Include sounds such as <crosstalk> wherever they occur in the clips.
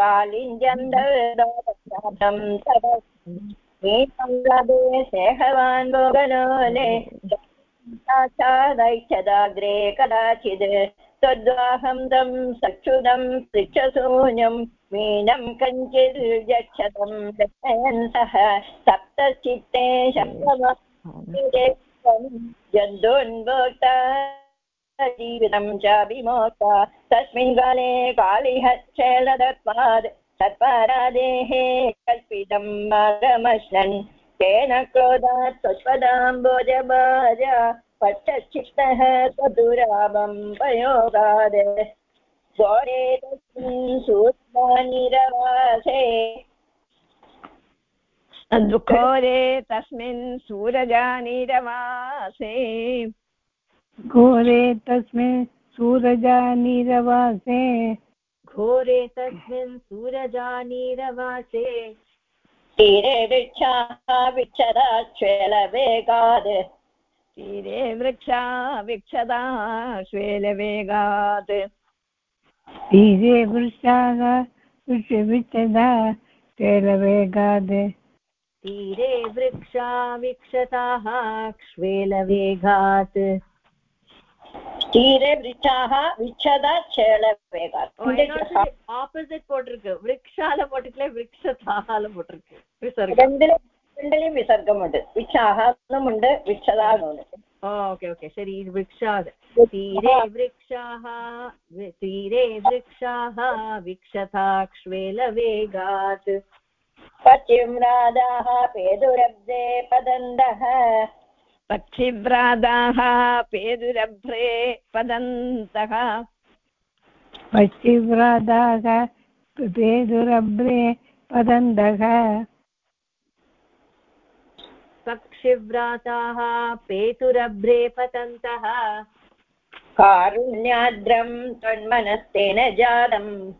कालिञ्जन्दम् तदस्मीतं लभे सेहवान् भोगलोले साक्षादैच्छदाग्रे कदाचित् त्वद्वाहं तं सक्षुदं पृच्छशून्यं मीनं दर्शयन् सः सप्तचित्ते जन्तून्भोक्ता जीवितं चाभिमोक्ता तस्मिन् काले कालिहच्छेलदत्वात् तत्परादेः कल्पितं मार्गमश्नन्। तेन क्रोधात् स्वस्वदाम्बोजभाज पश्चित्तः स्वदुराभं पयोगाद घोरे तस्मिन् सूर्यनिरवासे घोरे तस्मिन् सूरजानिरवासे घोरे तस्मिन् सूरजानिरवासे घोरे तस्मिन् सूरजानीरवासे तीरे वृक्षा वृक्षाः विच्छदाश्वेलवेगात् तीरे वृक्षा विक्षदा श्वेलवेगात् तीरे वृक्षाः विच्छदा शैलवेगात् तीरे वृक्षा विक्षताः क्ष्वेलवेगात् ஸ்டீரே விருட்சாக விச்சதா சேளவேகா ஆப்போசிட் போட்டிருக்கு விரக்ஷால போட்டுக்கல விரக்ஷதால போட்டிருக்கு விசர்கம் ரெண்டுலயும் ரெண்டுலயும் விசர்க்கம் உண்டு விச்சாகனும் உண்டு விச்சதானும் உண்டு ஓகே ஓகே சரி இது விரக்ஷாது तीरे वृक्षाः तीरे वृक्षाः विक्षताक्ष्वेलवेगात् पतिं राधाः पेदुरब्धे पदन्तः पक्षिव्रादाः पेदुरभ्रे पदन्तः पश्चिव्रादाः पेदुरभ्रे पदन्दः पक्षिव्राताः पेतुरभ्रे पतन्तः। कारुण्याद्रम् त्वन्मनस्तेन जातम्।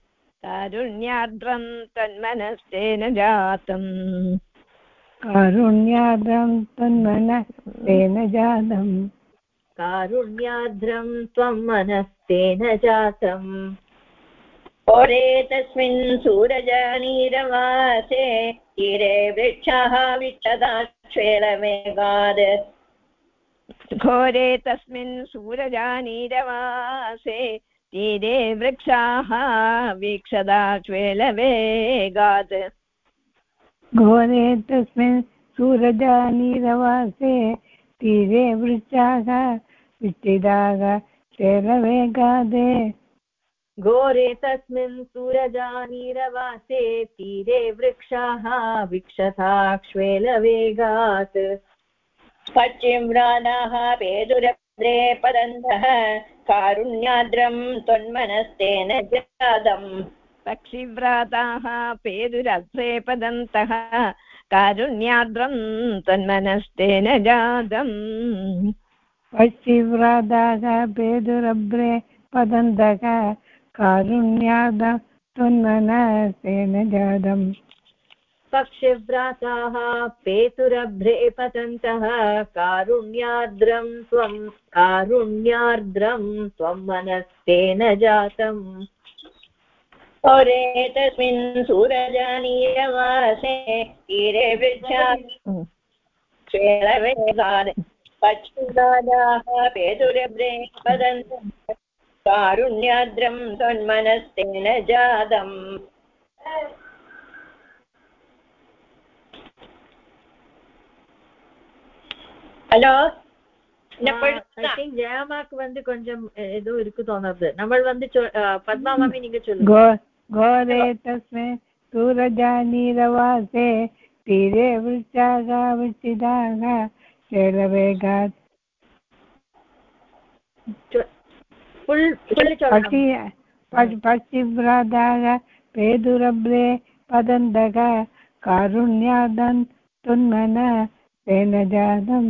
कारुण्यार्द्रं तन्मनस्तेन जातम्। कारुण्यादं तन्मन तेन जातम्। कारुण्यार्द्रं त्वं मनस्तेन जातम्। ओरे तस्मिन् सूरजानीरवासे तीरे वृक्षाः विच्छदाक्षेलमेघात् घोरे तस्मिन् सूरजानीरवासे तीरे वृक्षाः वीक्षदा ज्वेलवेगात् घोरे तस्मिन् सूरजानीरवासे तीरे वृक्षाः विच्छिदाः शैलवेगादे घोरे तस्मिन् सूरजानीरवासे तीरे वृक्षाः विक्षताक्ष्वेलवेगात् पश्चिम्रादाः पेदुरभ्रे पदन्तः कारुण्याद्रम् त्वन्मनस्तेन जातम्। पक्षिव्राताः पेदुरभ्रे पदन्तः कारुण्यार्द्रं तन्मनस्तेन जातम्। पश्चिव्रादाः पेदुरभ्रे पदन्तः कारुण्याद त्वन्मनस्तेन जातम्। पक्षिव्राताः पेतुरभ्रे पतन्तः कारुण्यार्द्रं त्वं कारुण्यार्द्रं त्वं मनस्तेन जातम्। औरे तस्मिन् सूरजानीयवासे तीरे वृक्षावेदान् हम्म। पक्षिदादाः पेतुरभ्रे वदन्त कारुण्याद्रं तन्मनस्तेन जातम्। हलो? ஜெயமாக்கு வந்து கொஞ்சம் ஏதோ இருக்கு தோணுது நம்ம வந்து சொ- அஹ், பத்மா மாமி நீங்க சொல்லுங்க घो घोरे तस्मिन् सूरजानीरवासे तीरे वृक्षाः विच्छिदाः शैलवेगात् ஃபுல் ஃபுல் சொல்லணும் पक्षि पक्- पक्षिव्रादाः पेदुरभ्रे पदन्तः कारुण्यादन् तुन्मन तेन जातम्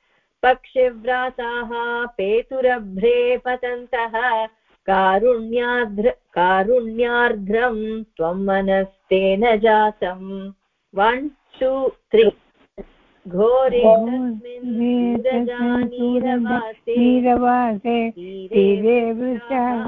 पक्षिव्राताः पेतुरभ्रे पतन्तः कारुण्यार्ध्र कारुण्यार्ध्रं त्वं मनस्तेन जातम्। वन् टु त्री घोरे तीरे वृक्षाः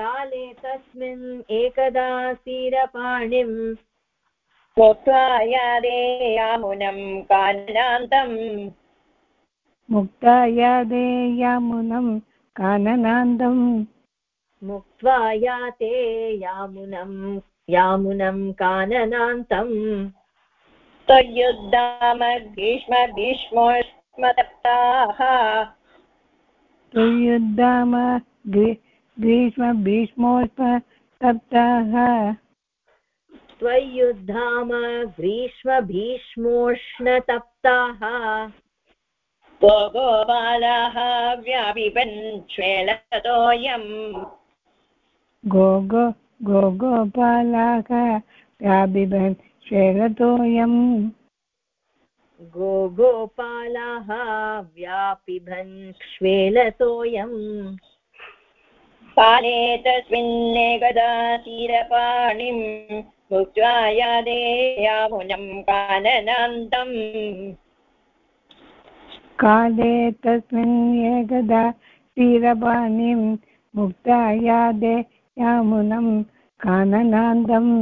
काले तस्मिन् एकदा क्षीरपाणिम् मुक्त्वा यादे यामुनं काननान्तम् मुक्ता यादे यामुनं काननान्दम् मुक्त्वा याते यामुनं यामुनं काननान्तम् त्वयुद्धाम ग्रीष्म भीष्मोष्मतप्ताः त्वयुद्धाम ग्रीष्म भीष्मोष्म तप्ताः त्वय्युद्धाम ग्रीष्मभीष्मोष्णतप्ताः गोगोपालाः व्यापिबन् श्वेलतोऽयम् गो गो गो गोपालाः व्यापिबन् श्वेलतोऽयम् गो गोपालाः व्यापिबन् श्वेलतोऽयम् काले तस्मिन्नेकदा क्षीरपाणिम् भुक्त्वा यादेयामुनं काननान्तम् काले तस्मिन् एकदा क्षीरपाणिं मुक्ता यादे यामुनं काननान्दम्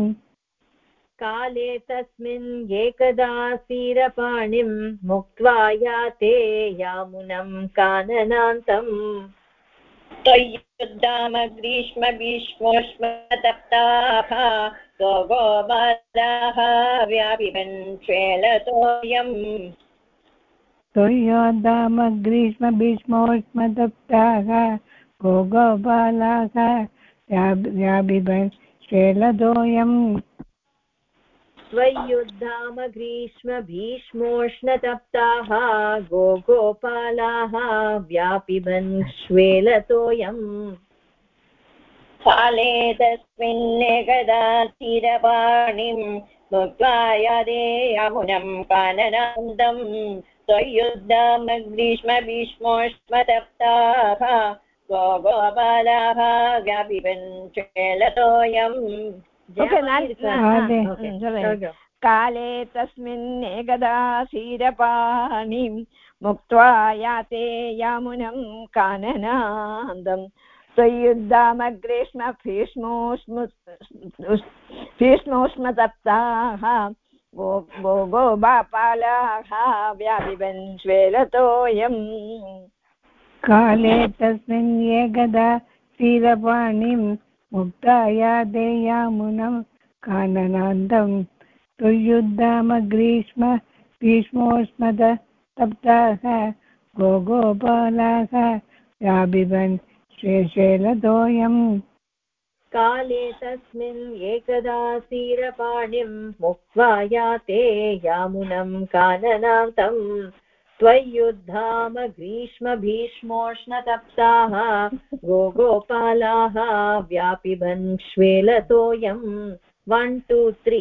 काले तस्मिन् एकदा क्षीरपाणिं मुक्त्वा याते यामुनं काननान्तम् त्वय्युद्धाम ग्रीष्म भीष्मोष्मतप्ताः गोगोपालाः व्यापिबन् श्वेलतोऽयम् त्वयोद्धाम ग्रीष्म भीष्मोष्मतप्ताः गोगोपालाः व्याबिबन् श्वेलदोऽयम् त्वय्युद्धाम ग्रीष्म भीष्मोष्णतप्ताः गो गोपालाः व्यापिबन् श्वेलतोऽयम् काले तस्मिन्नेकदा क्षीरपाणिम् मुक्त्वा यादे यामुनं काननान्दम्। त्वय्युद्धाम ग्रीष्म भीष्मोष्मतप्ताः गोगोपालाः व्यापिबन् श्वेलतोऽयम् काले तस्मिन् एकदा क्षीरपाणिं मुक्त्वा याते यामुनं काननान्दम् त्वय्युद्धामग्रीष्म भीष्मोष्म भीष्मोष्मतप्ताः गो गो व्यापिबन् श्वेलतोऽयम् काले तस्मिन् एकदा क्षीरपाणिं मुक्ता यादे यामुनं काननान्दम् तुयुद्धाम ग्रीष्म भीष्मोष्मद तप्ताः गोगोपालाः व्याबिबन् श्वेशेलतोऽयम् काले तस्मिन् एकदा क्षीरपाणिं मुक्त्वा याते यामुनं काननान्तम् त्वय्युद्धाम ग्रीष्म भीष्मोष्णतप्ताः गो गोपालाः व्यापिबन् श्वेलतोऽयम् वन् टु त्री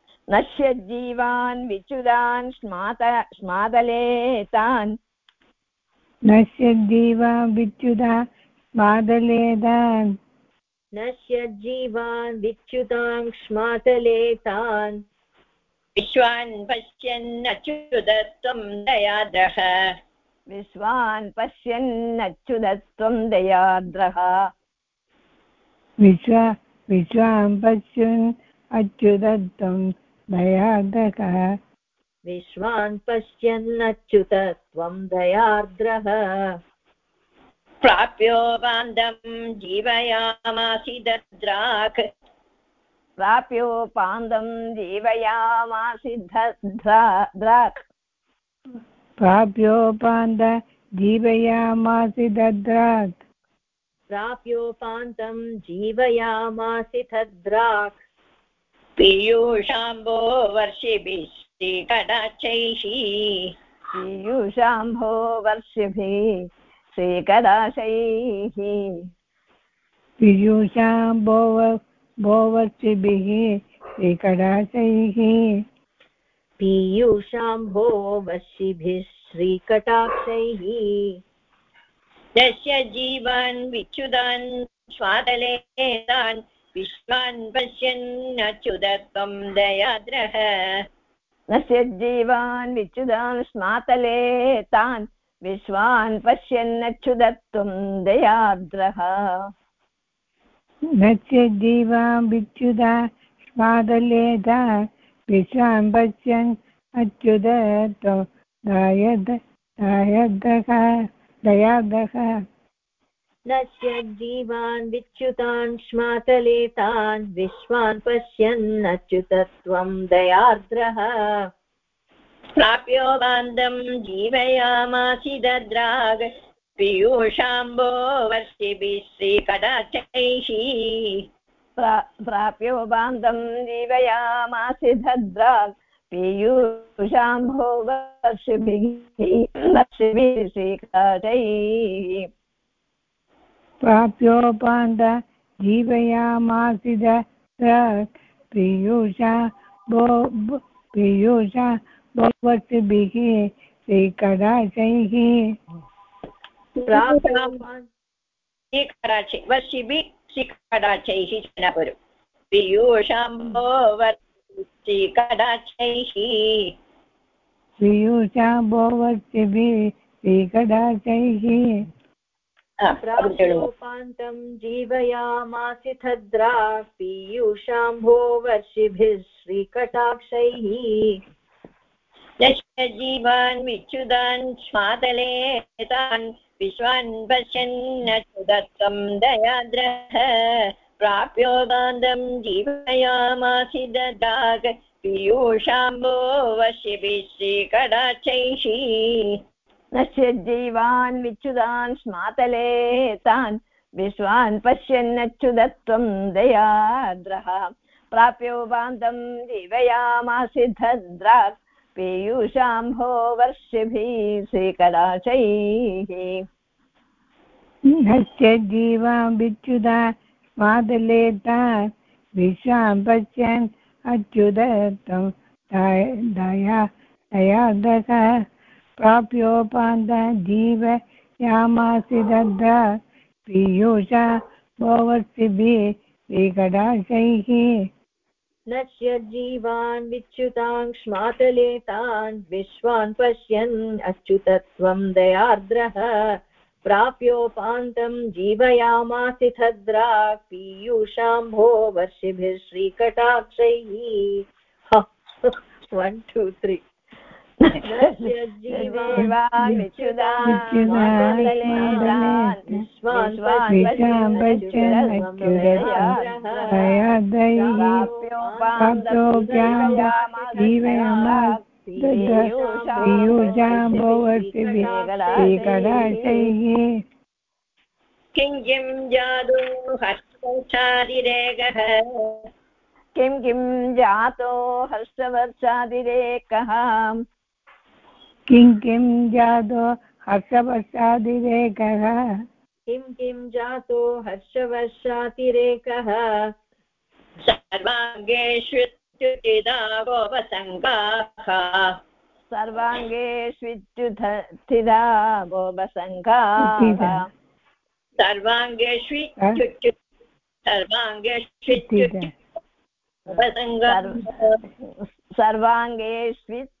नश्य जीवान् विच्युदान् स्मात स्मादले तान् नश्य जीवा विच्युदा मादलेदान् नश्यज्जीवान् विच्युताङ्क्ष्मातले तान् विश्वान् पश्यन्नच्युतत्वं दयाद्रः। विश्वान् पश्यन्नच्युतत्वं दयाद्रः। विश्वा विश्वां पश्यन् अच्युतत्वं दयादकः विश्वान् पश्यन्नच्युत त्वं दयार्द्रः प्राप्योपान्दं जीवयामासि दद्राक्। प्राप्योपान्दं जीवयामासि द्राक्। प्राप्योपान्त जीवयामासि दद्रात् प्राप्योपान्तं जीवयामासि तद्राक् पीयूषाम्बो वर्षिभिः श्रीकटाक्षैः पीयूषाम्भो वर्षिभिः श्रीकदाशैः पीयूषां भोव भोवर्षिभिः श्रीकडाशैः पीयूषाम्भो वशिभिः श्रीकटाक्षैः यस्य जीवान् विच्युतान् स्वातले तान् विश्वान् पश्यन्नच्युतत्वं दयाद्रः। नश्य जीवान् विच्युदान् स्मातले तान् विश्वान् पश्यन्नच्युतत्वं दयार्द्रः नस्य जीवां विच्युता स्वादलेदा विश्वां पश्यन् अच्युत दायद दायदः दयादः नश्य जीवान् विच्युतान् श्मातले तान् विश्वान् पश्यन्नच्युतत्वं दयार्द्रः। प्राप्यो बान्धं जीवयामासि दद्राग, पीयूषाम्बो वर्षिभिः श्रीकटाक्षैः प्राप्यो बान्धं जीवयामासि भद्राक् पीयूषाम्भो वर्षिभिः वर्षिभिः श्रीकटैः प्राप्योपान्त जीवयामासि पीयूषा भो पीयूषा भवद्भिः श्रीकडाशैः श्रीकटाक्षै जनपुरु पीयूषाम्बो श्रीकटाक्षैः पीयूषा भोवर्षिभिः श्रीकडाशैः प्राप्योपान्तं जीवयामासि तद्रा पीयूषाम्भो वर्षिभिः श्रीकटाक्षैः जीवान् विच्युदान् स्वातले तान् विश्वान् पश्यन्नच्युतत्वं दयाद्रः प्राप्यो बान्धं जीवयामासि ददाग पीयूषाम्बो वशिभिः श्रीकटाक्षैः नश्य जीवान् विच्युदान् स्मातले तान् विश्वान् पश्यन्नच्युतत्वं दयाद्रः। प्राप्यो बान्धं जीवयामासिद्धद्राक् पीयूषाम्भो वर्षिभिः श्रीकडाशैः नश्य जीवां विच्युता मादले तान् विश्वां पश्यन् अच्युतत्वं दया दयादः प्राप्योपान्त जीव यामासि दद्रा पीयूषा भोवर्षिभिः नश्य जीवान् विच्युतान् विश्वान् पश्यन् अच्युतत्वं दयार्द्रः। प्राप्योपान्तं जीवयामासि तद्रा पीयूषाम्भो वर्षिभिः श्रीकटाक्षैः। <laughs> वन् टु नश्य जीवान् विच्युदान् विच्युदान् विश्वान् विश्वां पश्यन् दयादैः प्राप्तोभ्यां जीवयामास पीयूषां भोवर्षिभिः श्रीकडाशैः किं किं जादु हर्षादिरेगः किं किं जातो हर्षवर्षादिरेकः किं किं जातो हर्षवर्षादिरेकः किं किं जातो हर्षवर्षातिरेकः? सर्वाङ्गेष्वित्युचिदा गोपसङ्गाः सर्वाङ्गेष्वित्युच्यु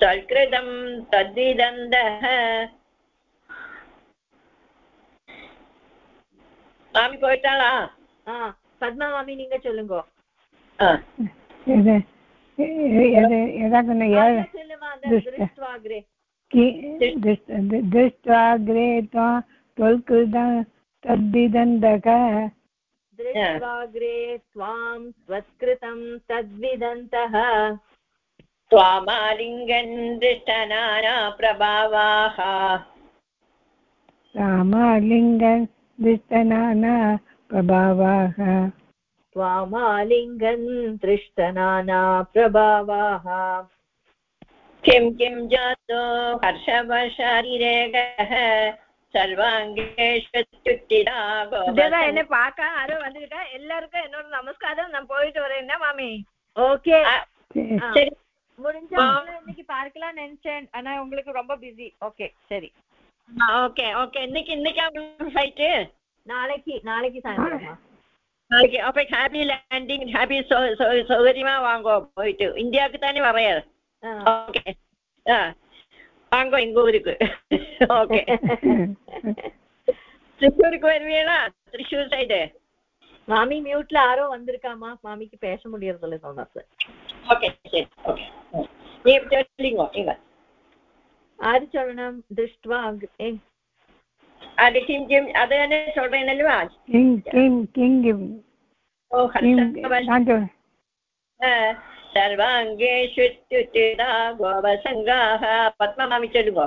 सकृतं तद्विदन्तः மாமி போயிட்டாளா ஆ பத்மா மாமி நீங்க சொல்லுங்க दृष्ट्वाग्रे त्वा त्वल्कृतं तद्दिदन्तक दृष्ट्वाग्रे त्वां त्वत्कृतं तद्विदन्तः। त्वामालिङ्गन् दृष्टनाना प्रभावाः। रामालिङ्गन् दृष्टनाना प्रभावाः। त्वामालिङ्गन् दृष्टनाना प्रभावाः। किं किं जातो हर्षवशारिरेगः सर्वाङ्गेष्वत्युत्थिता சுஜாதா என்னை பார்க்க ஆரோ வந்துகிட்டா எல்லாருக்கும் என்னோட நமஸ்காரம் நான் போயிட்டு வரேன் என்ன மாமி ஓகே சரி முடிஞ்ச இன்னைக்கு பார்க்கலாம் நினைச்சேன் ஆனா உங்களுக்கு ரொம்ப பிஸி ஓகே சரி ஓகே ஓகே இன்னைக்கு இன்னைக்கு ஃப்ளைட்டு நாளைக்கு நாளைக்கு சாயந்தரமா நாளைக்கு அப்போ ஹாப்பி லேண்டிங் ஹாப்பி சௌகரியமா வாங்கோ போயிட்டு இந்தியாவுக்கு தானே வரையாது ஆ. ஓகே ஆ வாங்கோ எங்க திருப்பூருக்கு வருவீங்களா திருச்சூர் சைடு மாமி மியூட்ல யாரோ வந்திருக்காமா மாமிக்கு பேச முடியறதில்ல சொன்னா சார் ஓகே சரி ஓகே நீ சொல்லிங்க இங்க ആര് ചൊല്ലണം ദൃഷ്ട്വാ അത് കിം കിം അത് തന്നെ ചൊല്ലണല്ലോ കിം കിം കിം കിം ഓ സർവാംഗേഷു ഗോപസംഗാ പത്മമാമി ചൊല്ലുമോ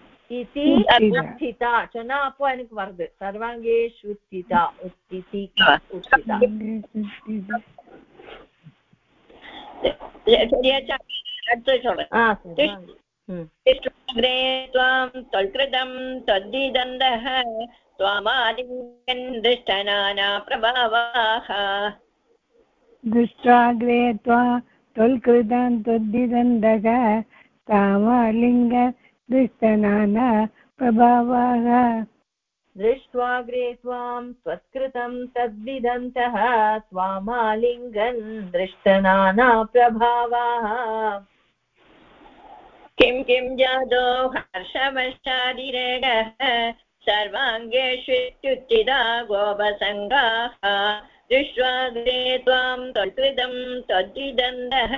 इति उत्थिता च न अपो अनेक वर्ग सर्वाङ्गेषु उत्थिता उत्थिति त्वां त्वल्कृतं दृष्टनाना प्रभावाः दृष्ट्वाग्रे त्वा त्वल्कृतं त्वद्दिदन्तः तामालिङ्ग दृष्टनाना प्रभावाः। दृष्ट्वाग्रे त्वां त्वत्कृतं तद्विदन्तः त्वामालिङ्गन् दृष्टनाना प्रभावाः। किं किं जातो हर्षवशादिरेगः सर्वाङ्गेष्वित्युत्थिता गोपसङ्गाः। दृष्ट्वाग्रे त्वां त्वद्विदन्तः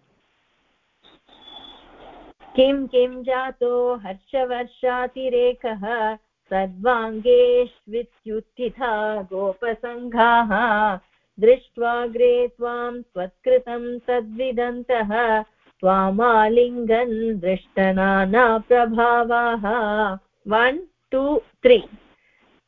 किं किं जातो हर्षवर्षातिरेकः? सर्वाङ्गेष्वित्युत्थिता गोपसङ्घाः। दृष्ट्वाग्रे त्वां त्वत्कृतं तद्विदन्तः त्वामालिङ्गन् दृष्टनाना प्रभावाः one two three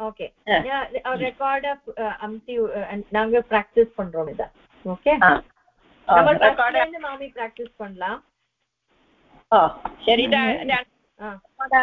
okay okay ஆ. ரெக்கார்ட் அம்சி நாங்க பிராக்டிஸ் பண்றோம் இத ஓகே ஆ நம்ம ரெக்கார்டு ரெக்கார்ட்ல இருந்து மாமி பிராக்டிஸ் பண்ணலாம் ஓ சரி இதான் ஆ ரெக்கார்டா